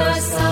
the sun.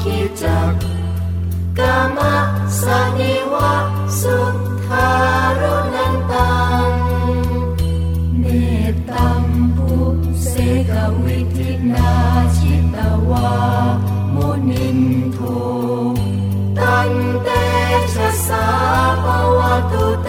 ขีจักกามะสนิวะสุทารุนันตังเมตตังปุเสกวิทินาชิตวามุนินโทตันเตชะสาปวตุเต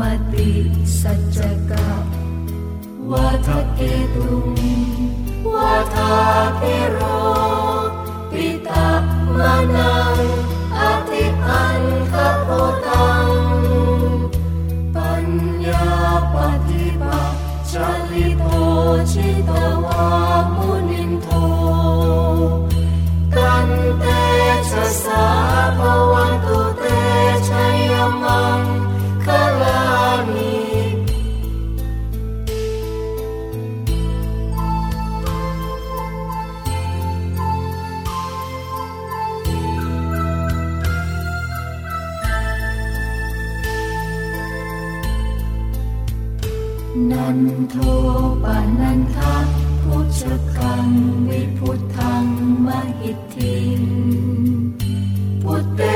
มติสัจกะวาทะเกตุงวาทะเกโรปิตะมานังอธิอันคโรตังปัญญาปฏิปัจจลิโตชิตวามุนินโท งวิพุทธังมหิทธิพุทธ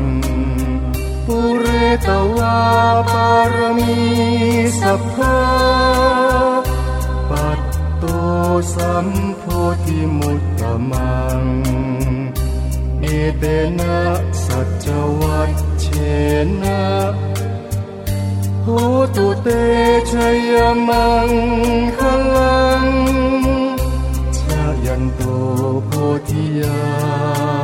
ง ปุเรตวาปารมีสัพพะปัตโตสัมโพธิมุตตมัง เอเตนะสัจวัตเชนะโหตุเตชยมังคลังชายันโตโพธิยา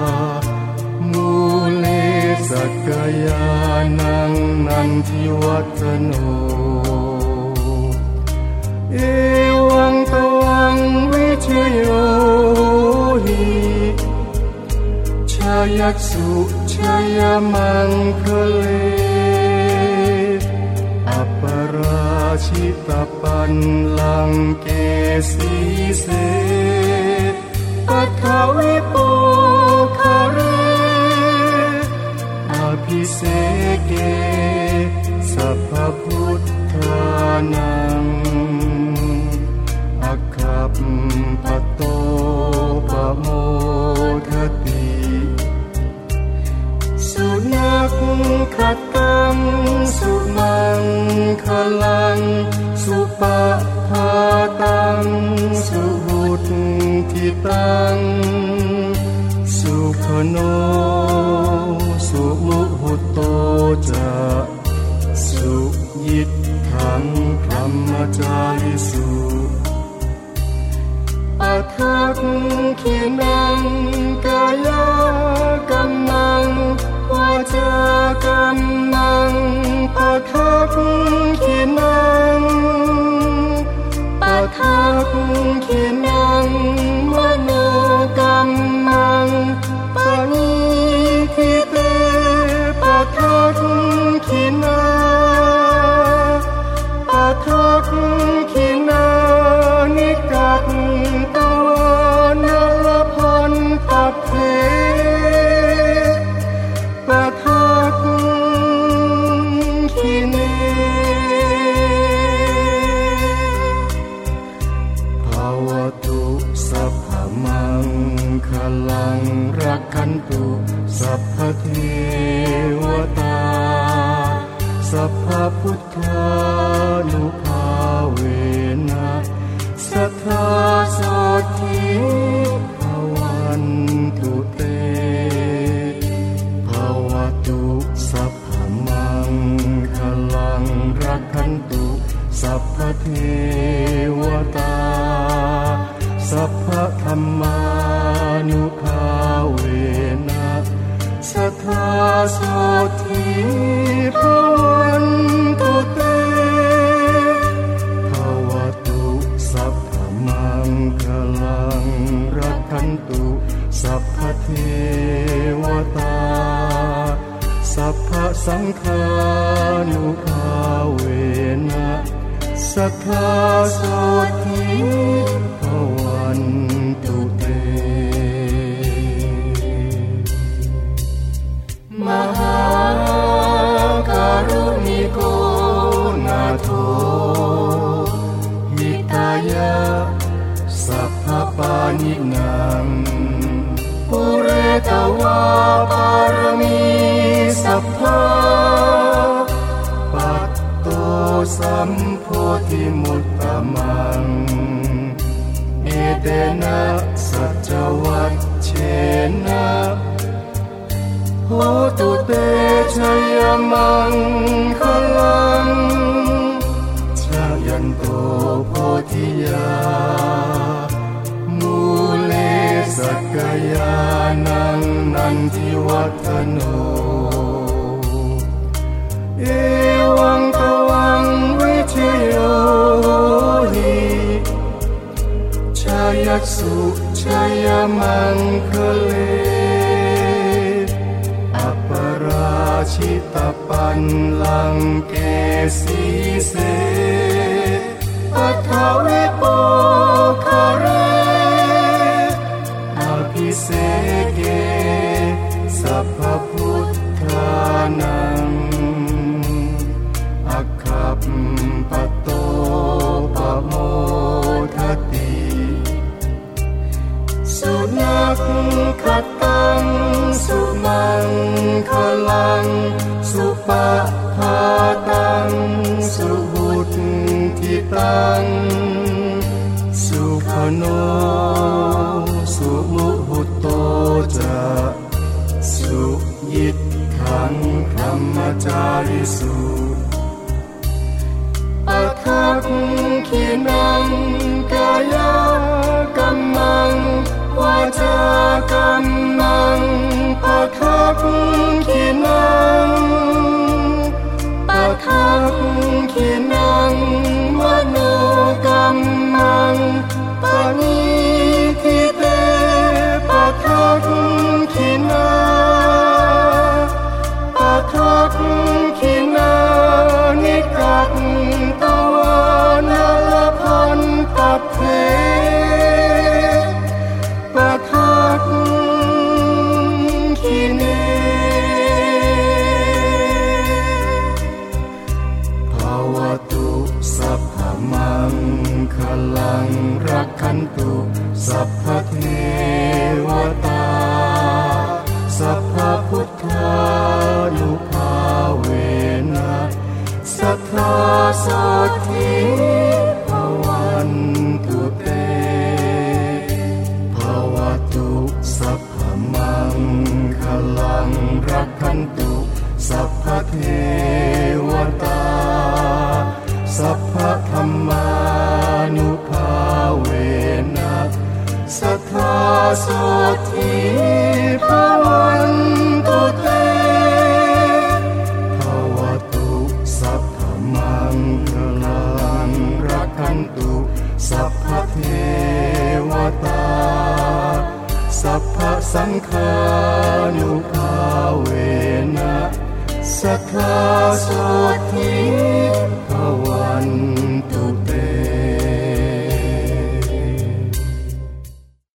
กายานังนันทิวัฒโน เอวังตวังวิชโยหิชายัตสุชยมังคะเล อัปราชิตปันลังเกสีเสปัทวิโป โนสุมุหุโตจะสุยิทธังพรหมจาริสุปัทักขีนัง ตุสัพพมังคลังรักขันตุสัพพเทวตา สัพพพุทธานุภาเวนะสัทธาโสทิภวันตุเตภาวตุสัพพมังคลังรักขันตุสัพพเท สัพพธรรมานุภาเวนะสัทธาโสทิภวันตุเตภวตุสัพพมังคลังรักขันตุสัพพเทวตา สัพพสังฆา สัทธาโสทิภวันตุเต มหาการุณิโกนาโทหิตายะสัพพปานินางปุเรตวาปารมี สัมโพธิมุตตมัง เอเตนะสัจวัตเชนะโหตุเตชยมังคลังชายันโตโพธิยา มูเลสักกยานังนันทิวัฒโน เอวังกา รรมจาริสุปะทักขีนังกายกัมมังวาจากัมมังปะทักขีนังปะทักขีนังมโนกัมมังปะนิทิเตปะทักขีนา